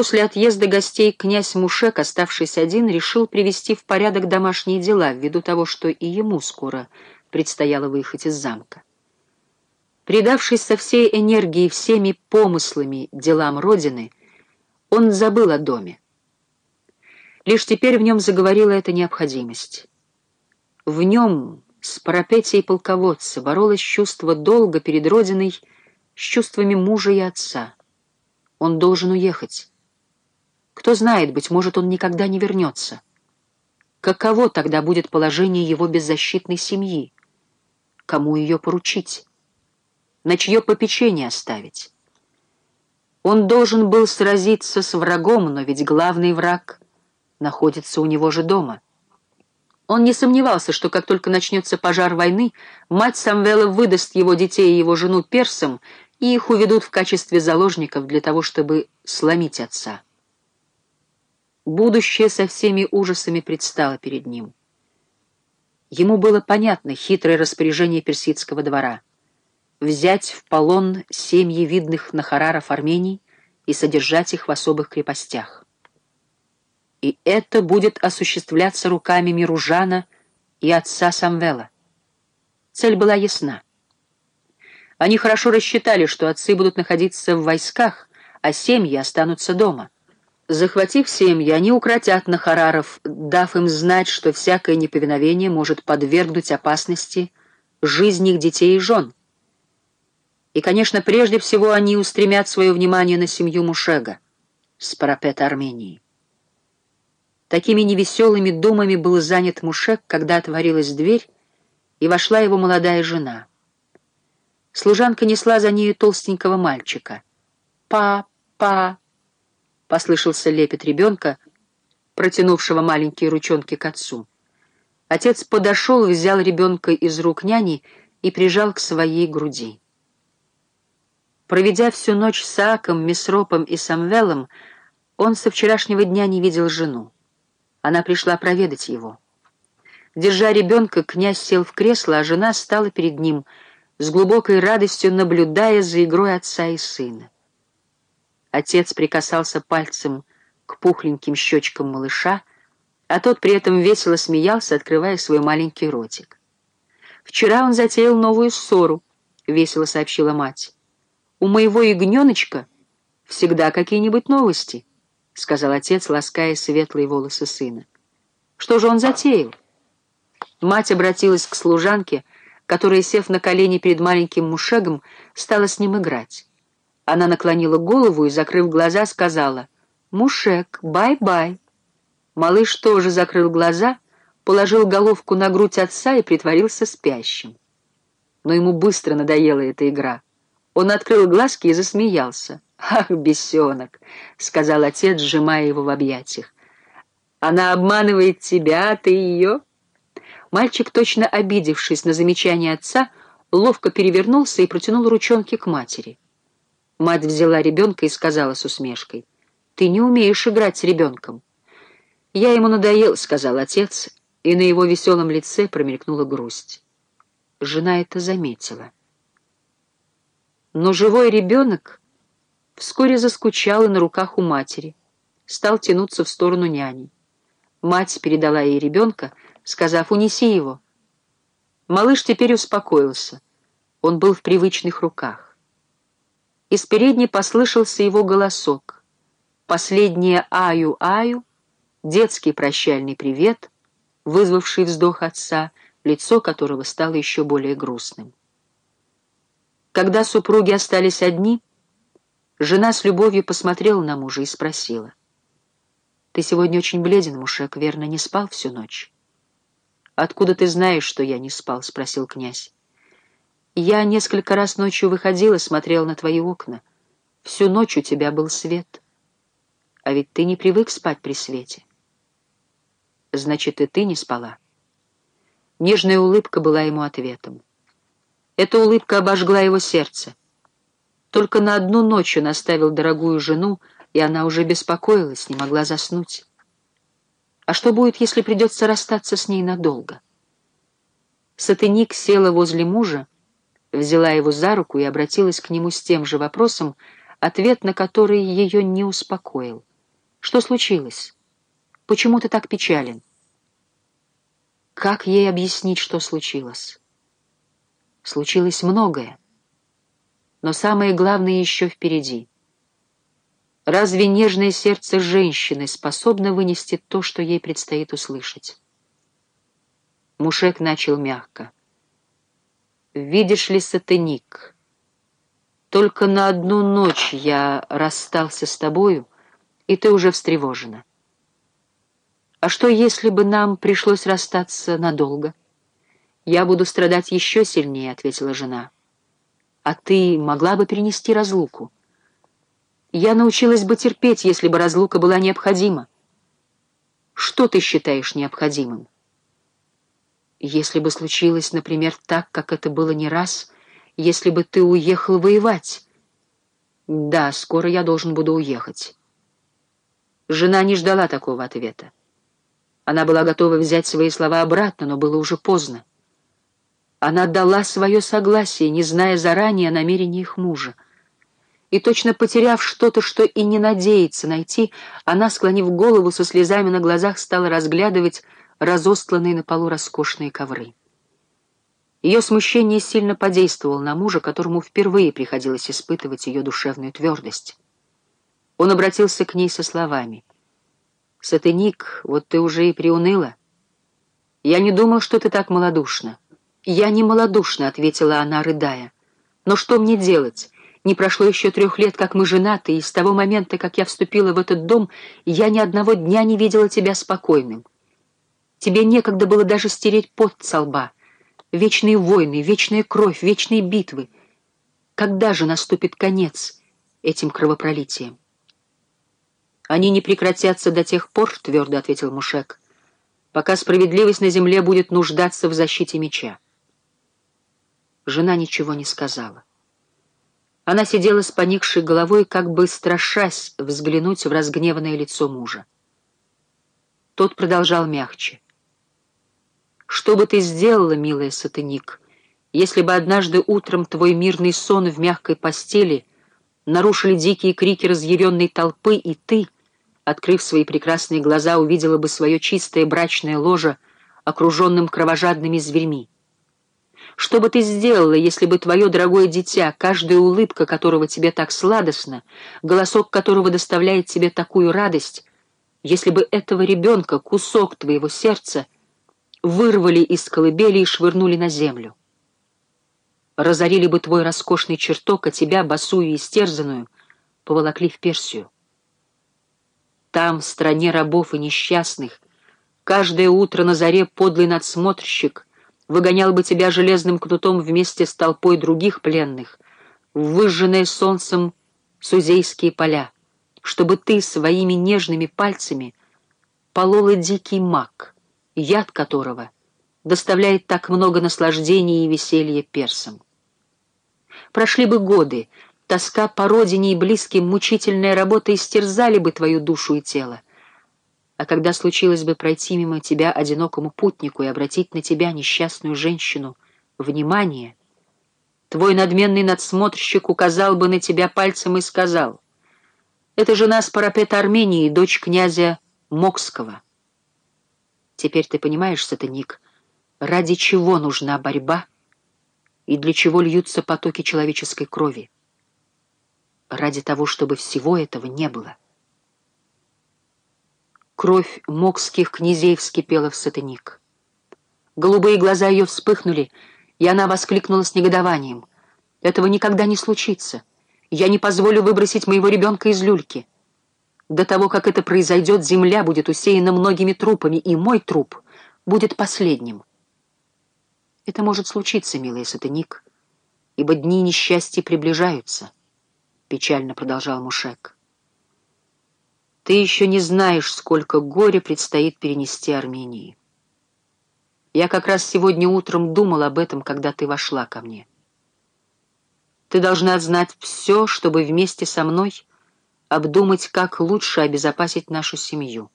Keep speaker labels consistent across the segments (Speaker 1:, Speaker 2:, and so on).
Speaker 1: После отъезда гостей князь Мушек, оставшись один, решил привести в порядок домашние дела, ввиду того, что и ему скоро предстояло выехать из замка. Предавшись со всей энергией всеми помыслами делам Родины, он забыл о доме. Лишь теперь в нем заговорила эта необходимость. В нем с парапетией полководца боролось чувство долга перед Родиной с чувствами мужа и отца. Он должен уехать. Кто знает, быть может, он никогда не вернется. Каково тогда будет положение его беззащитной семьи? Кому ее поручить? На чье попечение оставить? Он должен был сразиться с врагом, но ведь главный враг находится у него же дома. Он не сомневался, что как только начнется пожар войны, мать Самвела выдаст его детей и его жену персам, и их уведут в качестве заложников для того, чтобы сломить отца. Будущее со всеми ужасами предстало перед ним. Ему было понятно хитрое распоряжение персидского двора — взять в полон семьи видных нахараров Армений и содержать их в особых крепостях. И это будет осуществляться руками Миружана и отца Самвела. Цель была ясна. Они хорошо рассчитали, что отцы будут находиться в войсках, а семьи останутся дома — Захватив семьи, они укротят Нахараров, дав им знать, что всякое неповиновение может подвергнуть опасности жизни их детей и жен. И, конечно, прежде всего они устремят свое внимание на семью Мушега с парапета Армении. Такими невеселыми думами был занят Мушек, когда отворилась дверь, и вошла его молодая жена. Служанка несла за нею толстенького мальчика. «Па, па, Послышался лепет ребенка, протянувшего маленькие ручонки к отцу. Отец подошел, взял ребенка из рук няни и прижал к своей груди. Проведя всю ночь с Аком, Месропом и Самвелом, он со вчерашнего дня не видел жену. Она пришла проведать его. Держа ребенка, князь сел в кресло, а жена стала перед ним, с глубокой радостью наблюдая за игрой отца и сына. Отец прикасался пальцем к пухленьким щечкам малыша, а тот при этом весело смеялся, открывая свой маленький ротик. «Вчера он затеял новую ссору», — весело сообщила мать. «У моего ягненочка всегда какие-нибудь новости», — сказал отец, лаская светлые волосы сына. «Что же он затеял?» Мать обратилась к служанке, которая, сев на колени перед маленьким Мушегом, стала с ним играть. Она наклонила голову и, закрыв глаза, сказала «Мушег, бай-бай». Малыш тоже закрыл глаза, положил головку на грудь отца и притворился спящим. Но ему быстро надоела эта игра. Он открыл глазки и засмеялся. «Ах, бесенок!» — сказал отец, сжимая его в объятиях. «Она обманывает тебя, а ты ее?» Мальчик, точно обидевшись на замечание отца, ловко перевернулся и протянул ручонки к матери. Мать взяла ребенка и сказала с усмешкой, «Ты не умеешь играть с ребенком». «Я ему надоел», — сказал отец, и на его веселом лице промелькнула грусть. Жена это заметила. Но живой ребенок вскоре заскучал и на руках у матери, стал тянуться в сторону няни. Мать передала ей ребенка, сказав «унеси его». Малыш теперь успокоился, он был в привычных руках. Из передней послышался его голосок. Последнее «аю-аю», детский прощальный привет, вызвавший вздох отца, лицо которого стало еще более грустным. Когда супруги остались одни, жена с любовью посмотрела на мужа и спросила. «Ты сегодня очень бледен, Мушек, верно, не спал всю ночь?» «Откуда ты знаешь, что я не спал?» — спросил князь. Я несколько раз ночью выходила, смотрела на твои окна. Всю ночь у тебя был свет. А ведь ты не привык спать при свете. Значит, и ты не спала. Нежная улыбка была ему ответом. Эта улыбка обожгла его сердце. Только на одну ночь он оставил дорогую жену, и она уже беспокоилась, не могла заснуть. А что будет, если придется расстаться с ней надолго? Сатыник села возле мужа, взяла его за руку и обратилась к нему с тем же вопросом, ответ на который ее не успокоил. Что случилось? Почему ты так печален? Как ей объяснить, что случилось? Случилось многое, но самое главное еще впереди. Разве нежное сердце женщины способно вынести то, что ей предстоит услышать? Мушек начал мягко. «Видишь ли, сатаник, только на одну ночь я расстался с тобою, и ты уже встревожена. А что, если бы нам пришлось расстаться надолго? Я буду страдать еще сильнее, — ответила жена. А ты могла бы перенести разлуку? Я научилась бы терпеть, если бы разлука была необходима. Что ты считаешь необходимым? Если бы случилось, например, так, как это было не раз, если бы ты уехал воевать. Да, скоро я должен буду уехать. Жена не ждала такого ответа. Она была готова взять свои слова обратно, но было уже поздно. Она дала свое согласие, не зная заранее о намерении их мужа. И точно потеряв что-то, что и не надеется найти, она, склонив голову со слезами на глазах, стала разглядывать разостланные на полу роскошные ковры. Ее смущение сильно подействовало на мужа, которому впервые приходилось испытывать ее душевную твердость. Он обратился к ней со словами — «Сатыник, вот ты уже и приуныла. Я не думал, что ты так малодушна». «Я не малодушна», — ответила она, рыдая. «Но что мне делать? Не прошло еще трех лет, как мы женаты, и с того момента, как я вступила в этот дом, я ни одного дня не видела тебя спокойным. Тебе некогда было даже стереть пот со лба. Вечные войны, вечная кровь, вечные битвы. Когда же наступит конец этим кровопролитием?» «Они не прекратятся до тех пор», — твердо ответил Мушек, «пока справедливость на земле будет нуждаться в защите меча». Жена ничего не сказала. Она сидела с поникшей головой, как бы страшась взглянуть в разгневанное лицо мужа. Тот продолжал мягче. «Что бы ты сделала, милая сатаник, если бы однажды утром твой мирный сон в мягкой постели нарушили дикие крики разъяренной толпы, и ты...» открыв свои прекрасные глаза, увидела бы свое чистое брачное ложе, окруженным кровожадными зверьми. Что бы ты сделала, если бы твое дорогое дитя, каждая улыбка которого тебе так сладостна, голосок которого доставляет тебе такую радость, если бы этого ребенка, кусок твоего сердца, вырвали из колыбели и швырнули на землю? Разорили бы твой роскошный чертог, а тебя, босую и истерзанную, поволокли в Персию. Там, в стране рабов и несчастных, каждое утро на заре подлый надсмотрщик выгонял бы тебя железным кнутом вместе с толпой других пленных в выжженные солнцем сузейские поля, чтобы ты своими нежными пальцами полола дикий мак, яд которого доставляет так много наслаждений и веселья персам. Прошли бы годы, Тоска по родине и близким, мучительная работа истерзали бы твою душу и тело. А когда случилось бы пройти мимо тебя одинокому путнику и обратить на тебя, несчастную женщину, внимание, твой надменный надсмотрщик указал бы на тебя пальцем и сказал, «Это жена с парапета Армении, дочь князя Мокского». Теперь ты понимаешь, сатаник, ради чего нужна борьба и для чего льются потоки человеческой крови ради того, чтобы всего этого не было. Кровь мокских князей вскипела в сатаник. Голубые глаза ее вспыхнули, и она воскликнула с негодованием. «Этого никогда не случится. Я не позволю выбросить моего ребенка из люльки. До того, как это произойдет, земля будет усеяна многими трупами, и мой труп будет последним». «Это может случиться, милый сатаник, ибо дни несчастья приближаются» печально продолжал Мушек. Ты еще не знаешь, сколько горя предстоит перенести Армении. Я как раз сегодня утром думал об этом, когда ты вошла ко мне. Ты должна знать все, чтобы вместе со мной обдумать, как лучше обезопасить нашу семью.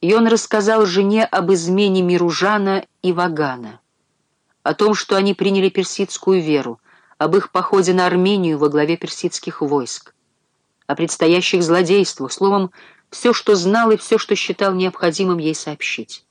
Speaker 1: И он рассказал жене об измене Миружана и Вагана, о том, что они приняли персидскую веру, об их походе на Армению во главе персидских войск, о предстоящих злодействах, словом, все, что знал и все, что считал необходимым ей сообщить.